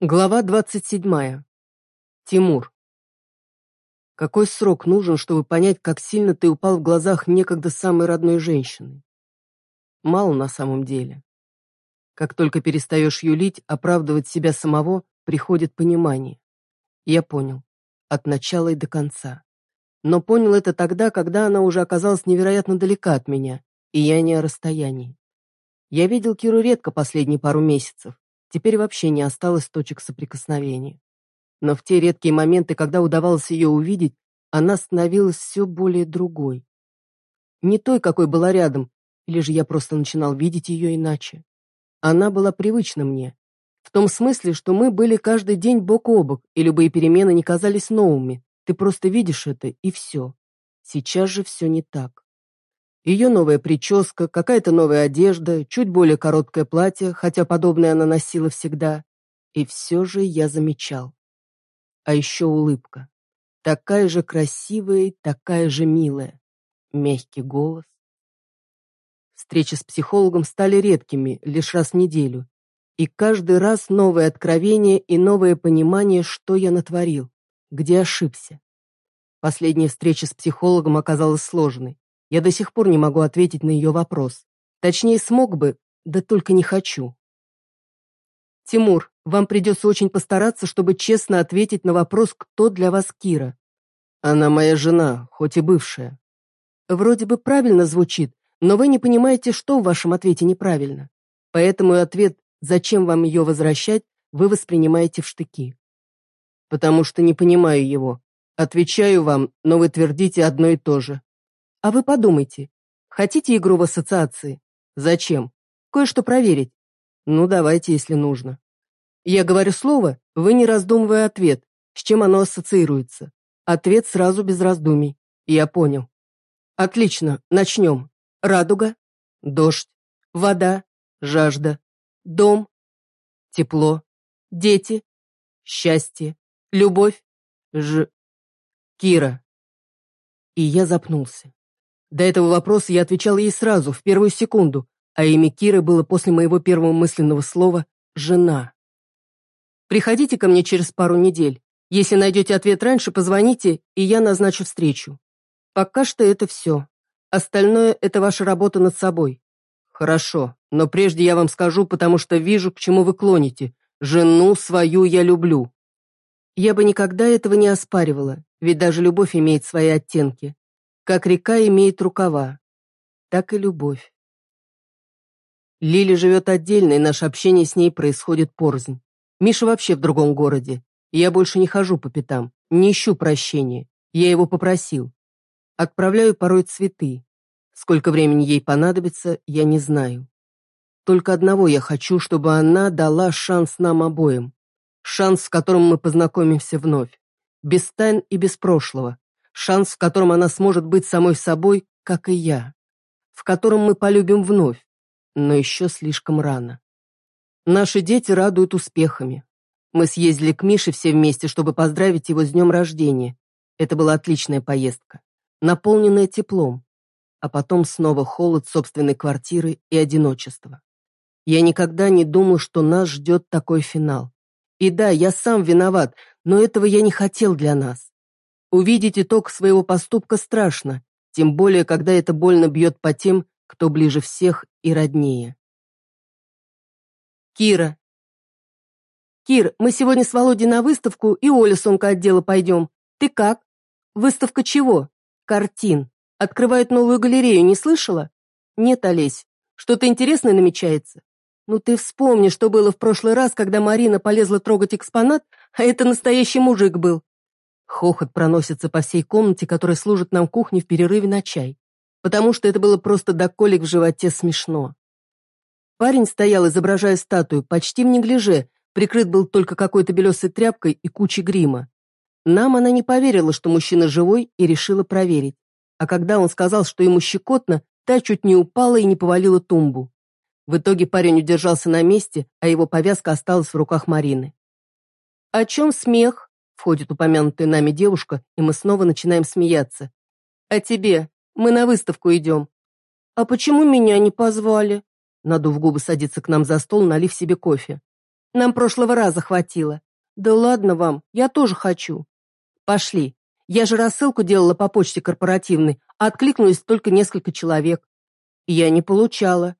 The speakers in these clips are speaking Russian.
Глава 27. Тимур. Какой срок нужен, чтобы понять, как сильно ты упал в глазах некогда самой родной женщины? Мало на самом деле. Как только перестаешь юлить, оправдывать себя самого, приходит понимание. Я понял. От начала и до конца. Но понял это тогда, когда она уже оказалась невероятно далека от меня, и я не о расстоянии. Я видел Киру редко последние пару месяцев, Теперь вообще не осталось точек соприкосновения. Но в те редкие моменты, когда удавалось ее увидеть, она становилась все более другой. Не той, какой была рядом, или же я просто начинал видеть ее иначе. Она была привычна мне. В том смысле, что мы были каждый день бок о бок, и любые перемены не казались новыми. Ты просто видишь это, и все. Сейчас же все не так. Ее новая прическа, какая-то новая одежда, чуть более короткое платье, хотя подобное она носила всегда. И все же я замечал. А еще улыбка. Такая же красивая такая же милая. Мягкий голос. Встречи с психологом стали редкими, лишь раз в неделю. И каждый раз новое откровение и новое понимание, что я натворил, где ошибся. Последняя встреча с психологом оказалась сложной. Я до сих пор не могу ответить на ее вопрос. Точнее, смог бы, да только не хочу. Тимур, вам придется очень постараться, чтобы честно ответить на вопрос, кто для вас Кира. Она моя жена, хоть и бывшая. Вроде бы правильно звучит, но вы не понимаете, что в вашем ответе неправильно. Поэтому и ответ «Зачем вам ее возвращать?» вы воспринимаете в штыки. Потому что не понимаю его. Отвечаю вам, но вы твердите одно и то же. А вы подумайте. Хотите игру в ассоциации? Зачем? Кое-что проверить. Ну, давайте, если нужно. Я говорю слово, вы не раздумывая ответ, с чем оно ассоциируется. Ответ сразу без раздумий. Я понял. Отлично, начнем. Радуга, дождь, вода, жажда, дом, тепло, дети, счастье, любовь, ж... Кира. И я запнулся. До этого вопроса я отвечал ей сразу, в первую секунду, а имя Киры было после моего первого мысленного слова «жена». Приходите ко мне через пару недель. Если найдете ответ раньше, позвоните, и я назначу встречу. Пока что это все. Остальное – это ваша работа над собой. Хорошо, но прежде я вам скажу, потому что вижу, к чему вы клоните. Жену свою я люблю. Я бы никогда этого не оспаривала, ведь даже любовь имеет свои оттенки. Как река имеет рукава, так и любовь. Лили живет отдельно, и наше общение с ней происходит порознь. Миша вообще в другом городе. я больше не хожу по пятам, не ищу прощения. Я его попросил. Отправляю порой цветы. Сколько времени ей понадобится, я не знаю. Только одного я хочу, чтобы она дала шанс нам обоим. Шанс, в котором мы познакомимся вновь. Без тайн и без прошлого шанс, в котором она сможет быть самой собой, как и я, в котором мы полюбим вновь, но еще слишком рано. Наши дети радуют успехами. Мы съездили к Мише все вместе, чтобы поздравить его с днем рождения. Это была отличная поездка, наполненная теплом, а потом снова холод собственной квартиры и одиночество. Я никогда не думал, что нас ждет такой финал. И да, я сам виноват, но этого я не хотел для нас. Увидеть итог своего поступка страшно, тем более, когда это больно бьет по тем, кто ближе всех и роднее. Кира. Кир, мы сегодня с Володей на выставку и Оля с отдела пойдем. Ты как? Выставка чего? Картин. Открывают новую галерею, не слышала? Нет, Олесь. Что-то интересное намечается? Ну ты вспомни, что было в прошлый раз, когда Марина полезла трогать экспонат, а это настоящий мужик был. Хохот проносится по всей комнате, которая служит нам кухней в перерыве на чай, потому что это было просто до колик в животе смешно. Парень стоял, изображая статую, почти в неглиже, прикрыт был только какой-то белесой тряпкой и кучей грима. Нам она не поверила, что мужчина живой, и решила проверить. А когда он сказал, что ему щекотно, та чуть не упала и не повалила тумбу. В итоге парень удержался на месте, а его повязка осталась в руках Марины. «О чем смех?» Входит упомянутая нами девушка, и мы снова начинаем смеяться. «А тебе? Мы на выставку идем». «А почему меня не позвали?» Надув губы, садится к нам за стол, налив себе кофе. Нам прошлого раза хватило. Да ладно вам, я тоже хочу. Пошли. Я же рассылку делала по почте корпоративной, а откликнулись только несколько человек. Я не получала.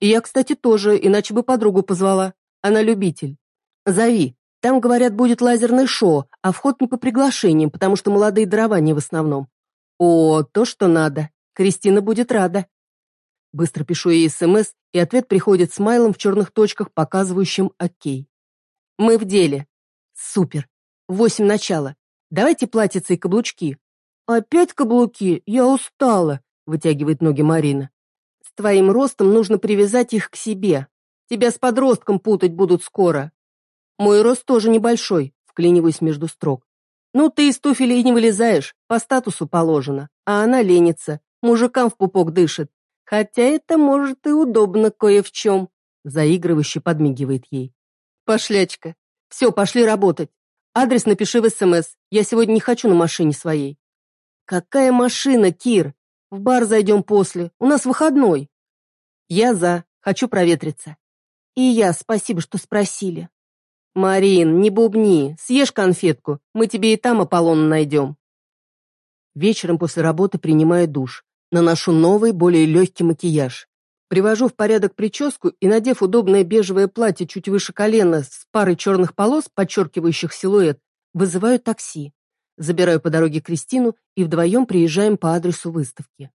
И я, кстати, тоже, иначе бы подругу позвала. Она любитель. Зови. Там, говорят, будет лазерное шоу, а вход не по приглашениям, потому что молодые дрова не в основном. О, то, что надо. Кристина будет рада. Быстро пишу ей СМС, и ответ приходит смайлом в черных точках, показывающим «Окей». Мы в деле. Супер. Восемь начала. Давайте платьица и каблучки. Опять каблуки? Я устала, вытягивает ноги Марина. С твоим ростом нужно привязать их к себе. Тебя с подростком путать будут скоро. Мой рост тоже небольшой, вклиниваюсь между строк. Ну, ты из туфелей не вылезаешь, по статусу положено. А она ленится, мужикам в пупок дышит. Хотя это, может, и удобно кое в чем. Заигрывающе подмигивает ей. Пошлячка. Все, пошли работать. Адрес напиши в СМС. Я сегодня не хочу на машине своей. Какая машина, Кир? В бар зайдем после. У нас выходной. Я за. Хочу проветриться. И я, спасибо, что спросили. Марин, не бубни. Съешь конфетку. Мы тебе и там Аполлона найдем. Вечером после работы принимаю душ. Наношу новый, более легкий макияж. Привожу в порядок прическу и, надев удобное бежевое платье чуть выше колена с парой черных полос, подчеркивающих силуэт, вызываю такси. Забираю по дороге Кристину и вдвоем приезжаем по адресу выставки.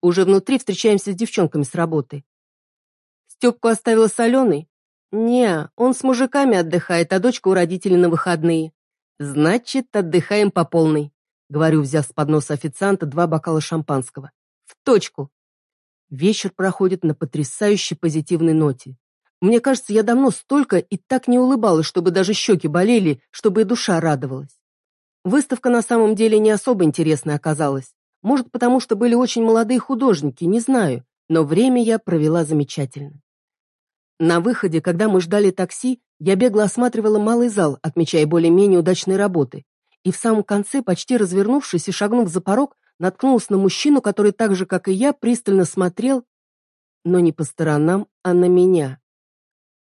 Уже внутри встречаемся с девчонками с работы. Степку оставила соленый? Не, он с мужиками отдыхает, а дочка у родителей на выходные. Значит, отдыхаем по полной. Говорю, взяв с подноса официанта два бокала шампанского. В точку. Вечер проходит на потрясающей позитивной ноте. Мне кажется, я давно столько и так не улыбалась, чтобы даже щеки болели, чтобы и душа радовалась. Выставка на самом деле не особо интересная оказалась. Может, потому что были очень молодые художники, не знаю, но время я провела замечательно. На выходе, когда мы ждали такси, я бегло осматривала малый зал, отмечая более-менее удачные работы. И в самом конце, почти развернувшись и шагнув за порог, наткнулась на мужчину, который так же, как и я, пристально смотрел, но не по сторонам, а на меня.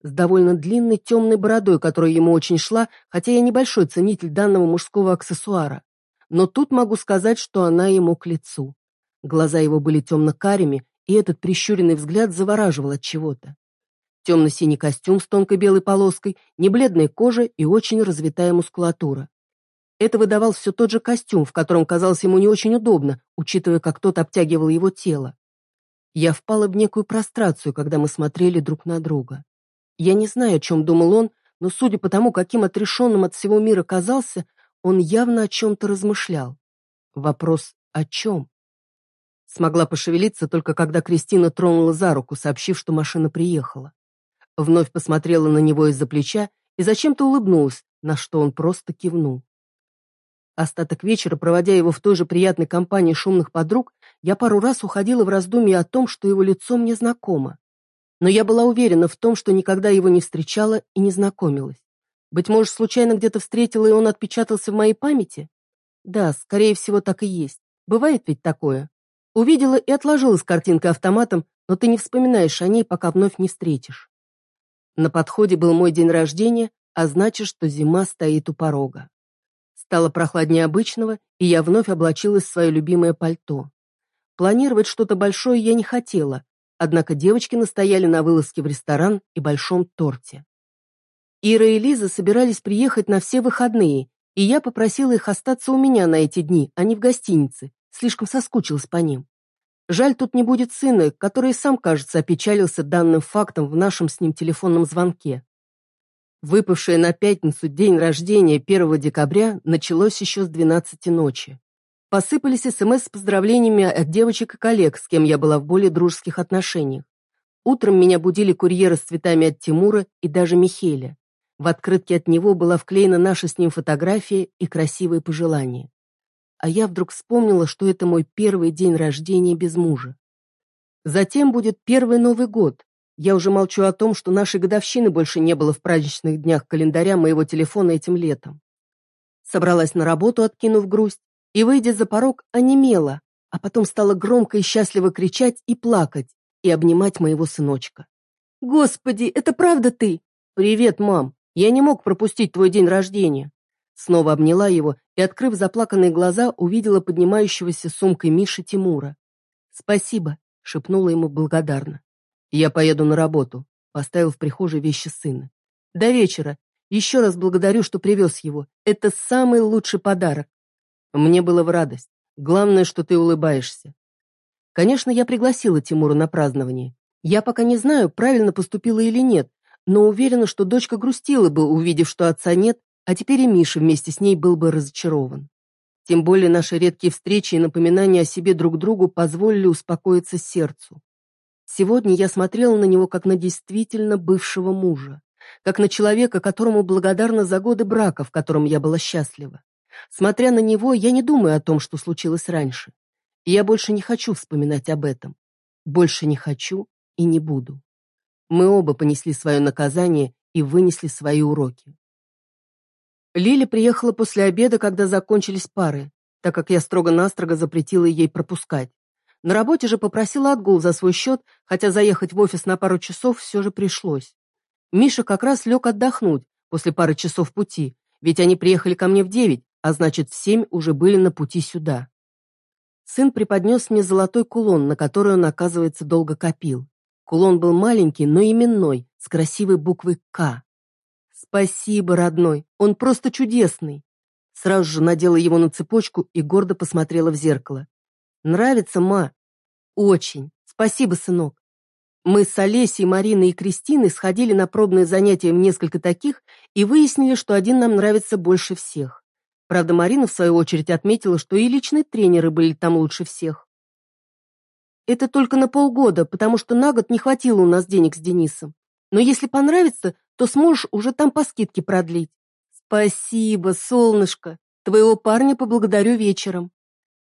С довольно длинной темной бородой, которая ему очень шла, хотя я небольшой ценитель данного мужского аксессуара. Но тут могу сказать, что она ему к лицу. Глаза его были темно-карими, и этот прищуренный взгляд завораживал от чего-то. Темно-синий костюм с тонкой белой полоской, небледная кожа и очень развитая мускулатура. Это выдавал все тот же костюм, в котором казалось ему не очень удобно, учитывая, как тот обтягивал его тело. Я впала в некую прострацию, когда мы смотрели друг на друга. Я не знаю, о чем думал он, но судя по тому, каким отрешенным от всего мира казался, он явно о чем-то размышлял. Вопрос «о чем?» Смогла пошевелиться только когда Кристина тронула за руку, сообщив, что машина приехала. Вновь посмотрела на него из-за плеча и зачем-то улыбнулась, на что он просто кивнул. Остаток вечера, проводя его в той же приятной компании шумных подруг, я пару раз уходила в раздумье о том, что его лицо мне знакомо. Но я была уверена в том, что никогда его не встречала и не знакомилась. Быть может, случайно где-то встретила, и он отпечатался в моей памяти? Да, скорее всего, так и есть. Бывает ведь такое. Увидела и отложила с картинкой автоматом, но ты не вспоминаешь о ней, пока вновь не встретишь. На подходе был мой день рождения, а значит, что зима стоит у порога. Стало прохладнее обычного, и я вновь облачилась в свое любимое пальто. Планировать что-то большое я не хотела, однако девочки настояли на вылазке в ресторан и большом торте. Ира и Лиза собирались приехать на все выходные, и я попросила их остаться у меня на эти дни, а не в гостинице, слишком соскучилась по ним. Жаль, тут не будет сына, который сам, кажется, опечалился данным фактом в нашем с ним телефонном звонке. Выпавшее на пятницу день рождения 1 декабря началось еще с 12 ночи. Посыпались СМС с поздравлениями от девочек и коллег, с кем я была в более дружеских отношениях. Утром меня будили курьеры с цветами от Тимура и даже Михеля. В открытке от него была вклеена наша с ним фотография и красивые пожелания. А я вдруг вспомнила, что это мой первый день рождения без мужа. Затем будет первый Новый год, я уже молчу о том, что нашей годовщины больше не было в праздничных днях календаря моего телефона этим летом. Собралась на работу, откинув грусть, и, выйдя за порог, онемела, а потом стала громко и счастливо кричать и плакать, и обнимать моего сыночка. «Господи, это правда ты? «Привет, мам! Я не мог пропустить твой день рождения!» Снова обняла его и, открыв заплаканные глаза, увидела поднимающегося сумкой Миши Тимура. «Спасибо», — шепнула ему благодарно. «Я поеду на работу», — поставил в прихожей вещи сына. «До вечера. Еще раз благодарю, что привез его. Это самый лучший подарок». Мне было в радость. Главное, что ты улыбаешься. Конечно, я пригласила Тимура на празднование. Я пока не знаю, правильно поступила или нет, но уверена, что дочка грустила бы, увидев, что отца нет, а теперь и Миша вместе с ней был бы разочарован. Тем более наши редкие встречи и напоминания о себе друг другу позволили успокоиться сердцу. Сегодня я смотрела на него как на действительно бывшего мужа, как на человека, которому благодарна за годы брака, в котором я была счастлива. Смотря на него, я не думаю о том, что случилось раньше. И я больше не хочу вспоминать об этом. Больше не хочу и не буду. Мы оба понесли свое наказание и вынесли свои уроки. Лили приехала после обеда, когда закончились пары, так как я строго-настрого запретила ей пропускать. На работе же попросила отгул за свой счет, хотя заехать в офис на пару часов все же пришлось. Миша как раз лег отдохнуть после пары часов пути, ведь они приехали ко мне в девять, а значит, в семь уже были на пути сюда. Сын преподнес мне золотой кулон, на который он, оказывается, долго копил. Кулон был маленький, но именной, с красивой буквой «К». «Спасибо, родной, он просто чудесный!» Сразу же надела его на цепочку и гордо посмотрела в зеркало. «Нравится, ма?» «Очень. Спасибо, сынок. Мы с Олесей, Мариной и Кристиной сходили на пробные занятия в несколько таких и выяснили, что один нам нравится больше всех. Правда, Марина, в свою очередь, отметила, что и личные тренеры были там лучше всех. Это только на полгода, потому что на год не хватило у нас денег с Денисом. Но если понравится, то сможешь уже там по скидке продлить. Спасибо, солнышко. Твоего парня поблагодарю вечером.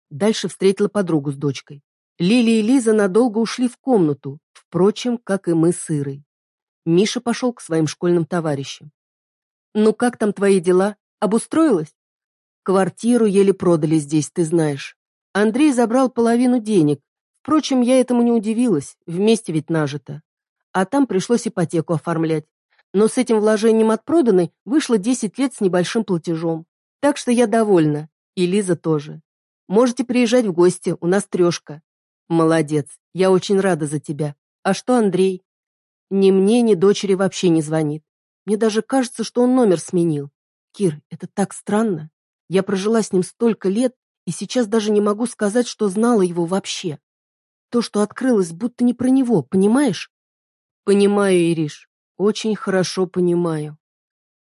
Дальше встретила подругу с дочкой. Лили и Лиза надолго ушли в комнату, впрочем, как и мы с Ирой. Миша пошел к своим школьным товарищам. «Ну как там твои дела? Обустроилась?» Квартиру еле продали здесь, ты знаешь. Андрей забрал половину денег. Впрочем, я этому не удивилась, вместе ведь нажито. А там пришлось ипотеку оформлять. Но с этим вложением от проданной вышло 10 лет с небольшим платежом. Так что я довольна. И Лиза тоже. Можете приезжать в гости, у нас трешка. Молодец, я очень рада за тебя. А что Андрей? Ни мне, ни дочери вообще не звонит. Мне даже кажется, что он номер сменил. Кир, это так странно. Я прожила с ним столько лет, и сейчас даже не могу сказать, что знала его вообще. То, что открылось, будто не про него, понимаешь? Понимаю, Ириш, очень хорошо понимаю.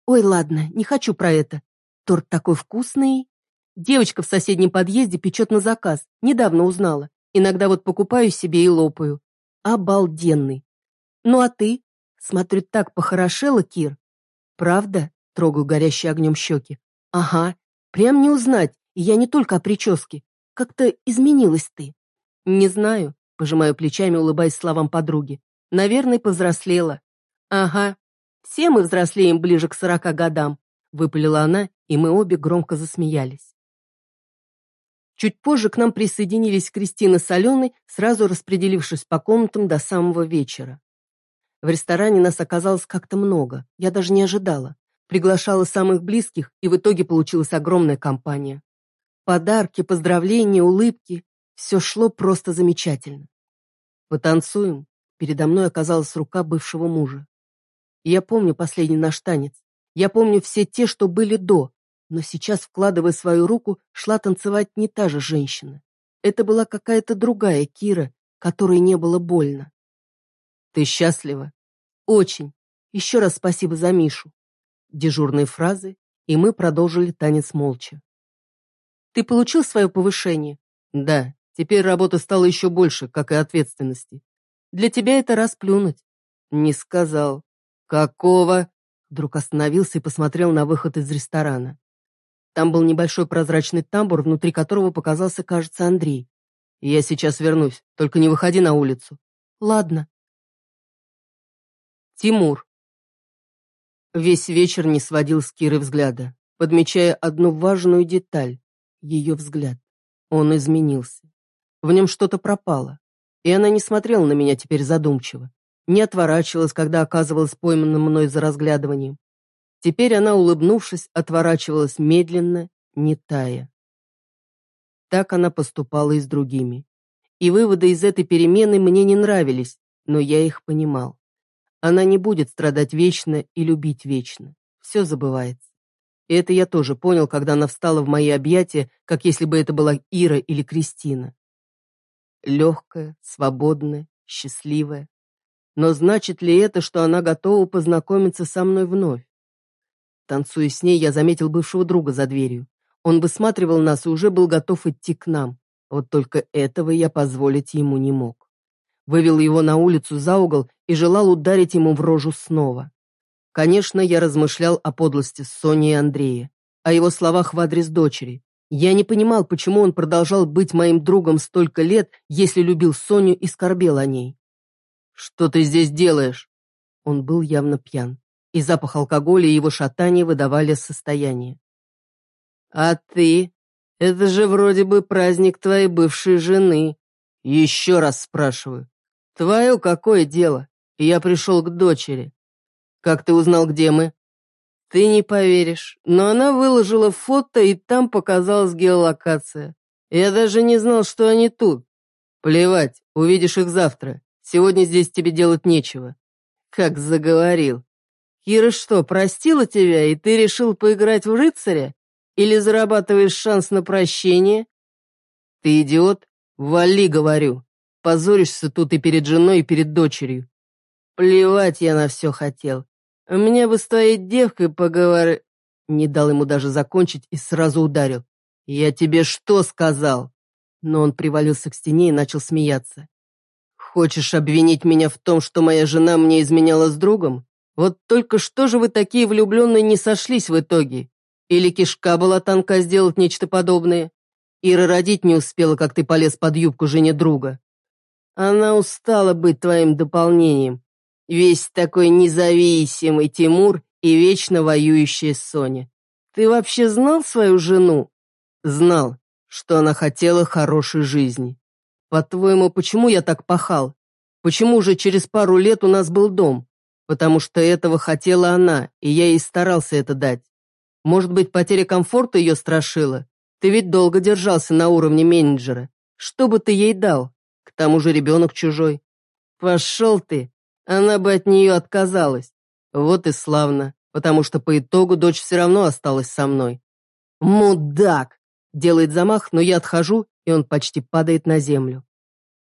Ой, ладно, не хочу про это. Торт такой вкусный. Девочка в соседнем подъезде печет на заказ, недавно узнала. Иногда вот покупаю себе и лопаю. Обалденный. Ну а ты? Смотрю, так похорошела, Кир. Правда? Трогаю горящие огнем щеки. Ага, Прям не узнать, и я не только о прическе. Как-то изменилась ты. Не знаю, пожимаю плечами, улыбаясь словам подруги. Наверное, повзрослела. Ага, все мы взрослеем ближе к сорока годам, выпалила она, и мы обе громко засмеялись. Чуть позже к нам присоединились Кристина с Аленой, сразу распределившись по комнатам до самого вечера. В ресторане нас оказалось как-то много, я даже не ожидала. Приглашала самых близких, и в итоге получилась огромная компания. Подарки, поздравления, улыбки – все шло просто замечательно. «Потанцуем?» Передо мной оказалась рука бывшего мужа. Я помню последний наш танец. Я помню все те, что были до, но сейчас, вкладывая свою руку, шла танцевать не та же женщина. Это была какая-то другая Кира, которой не было больно. «Ты счастлива?» «Очень. Еще раз спасибо за Мишу дежурные фразы, и мы продолжили танец молча. «Ты получил свое повышение?» «Да, теперь работы стало еще больше, как и ответственности. Для тебя это расплюнуть». «Не сказал». «Какого?» Вдруг остановился и посмотрел на выход из ресторана. Там был небольшой прозрачный тамбур, внутри которого показался, кажется, Андрей. «Я сейчас вернусь, только не выходи на улицу». «Ладно». Тимур. Весь вечер не сводил с Киры взгляда, подмечая одну важную деталь — ее взгляд. Он изменился. В нем что-то пропало, и она не смотрела на меня теперь задумчиво. Не отворачивалась, когда оказывалась пойманным мной за разглядыванием. Теперь она, улыбнувшись, отворачивалась медленно, не тая. Так она поступала и с другими. И выводы из этой перемены мне не нравились, но я их понимал. Она не будет страдать вечно и любить вечно. Все забывается. И это я тоже понял, когда она встала в мои объятия, как если бы это была Ира или Кристина. Легкая, свободная, счастливая. Но значит ли это, что она готова познакомиться со мной вновь? Танцуя с ней, я заметил бывшего друга за дверью. Он высматривал нас и уже был готов идти к нам. Вот только этого я позволить ему не мог. Вывел его на улицу за угол и желал ударить ему в рожу снова. Конечно, я размышлял о подлости Сони и Андрея, о его словах в адрес дочери. Я не понимал, почему он продолжал быть моим другом столько лет, если любил Соню и скорбел о ней. «Что ты здесь делаешь?» Он был явно пьян и запах алкоголя и его шатания выдавали состояние. «А ты? Это же вроде бы праздник твоей бывшей жены. Еще раз спрашиваю. Твое какое дело? Я пришел к дочери. Как ты узнал, где мы?» «Ты не поверишь, но она выложила фото, и там показалась геолокация. Я даже не знал, что они тут. Плевать, увидишь их завтра. Сегодня здесь тебе делать нечего». Как заговорил. Кира что, простила тебя, и ты решил поиграть в рыцаря? Или зарабатываешь шанс на прощение? Ты идиот? Вали, говорю. Позоришься тут и перед женой, и перед дочерью. Плевать я на все хотел. У меня бы с твоей девкой поговор... Не дал ему даже закончить и сразу ударил. «Я тебе что сказал?» Но он привалился к стене и начал смеяться. «Хочешь обвинить меня в том, что моя жена мне изменяла с другом? Вот только что же вы такие влюбленные не сошлись в итоге? Или кишка была танка сделать нечто подобное? Ира родить не успела, как ты полез под юбку жене друга. Она устала быть твоим дополнением. Весь такой независимый Тимур и вечно воюющая Соня. Ты вообще знал свою жену? Знал, что она хотела хорошей жизни. По-твоему, почему я так пахал? Почему уже через пару лет у нас был дом? потому что этого хотела она, и я ей старался это дать. Может быть, потеря комфорта ее страшила? Ты ведь долго держался на уровне менеджера. Что бы ты ей дал? К тому же ребенок чужой. Пошел ты. Она бы от нее отказалась. Вот и славно, потому что по итогу дочь все равно осталась со мной. Мудак! Делает замах, но я отхожу, он почти падает на землю.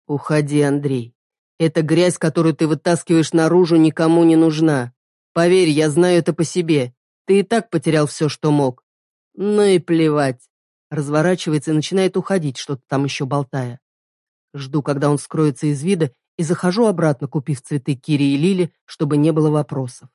Уходи, Андрей. Эта грязь, которую ты вытаскиваешь наружу, никому не нужна. Поверь, я знаю это по себе. Ты и так потерял все, что мог. Ну и плевать. Разворачивается и начинает уходить, что-то там еще болтая. Жду, когда он скроется из вида, и захожу обратно, купив цветы Кири и Лили, чтобы не было вопросов.